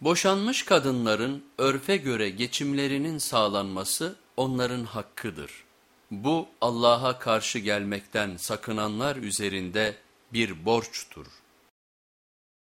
Boşanmış kadınların örfe göre geçimlerinin sağlanması onların hakkıdır. Bu Allah'a karşı gelmekten sakınanlar üzerinde bir borçtur.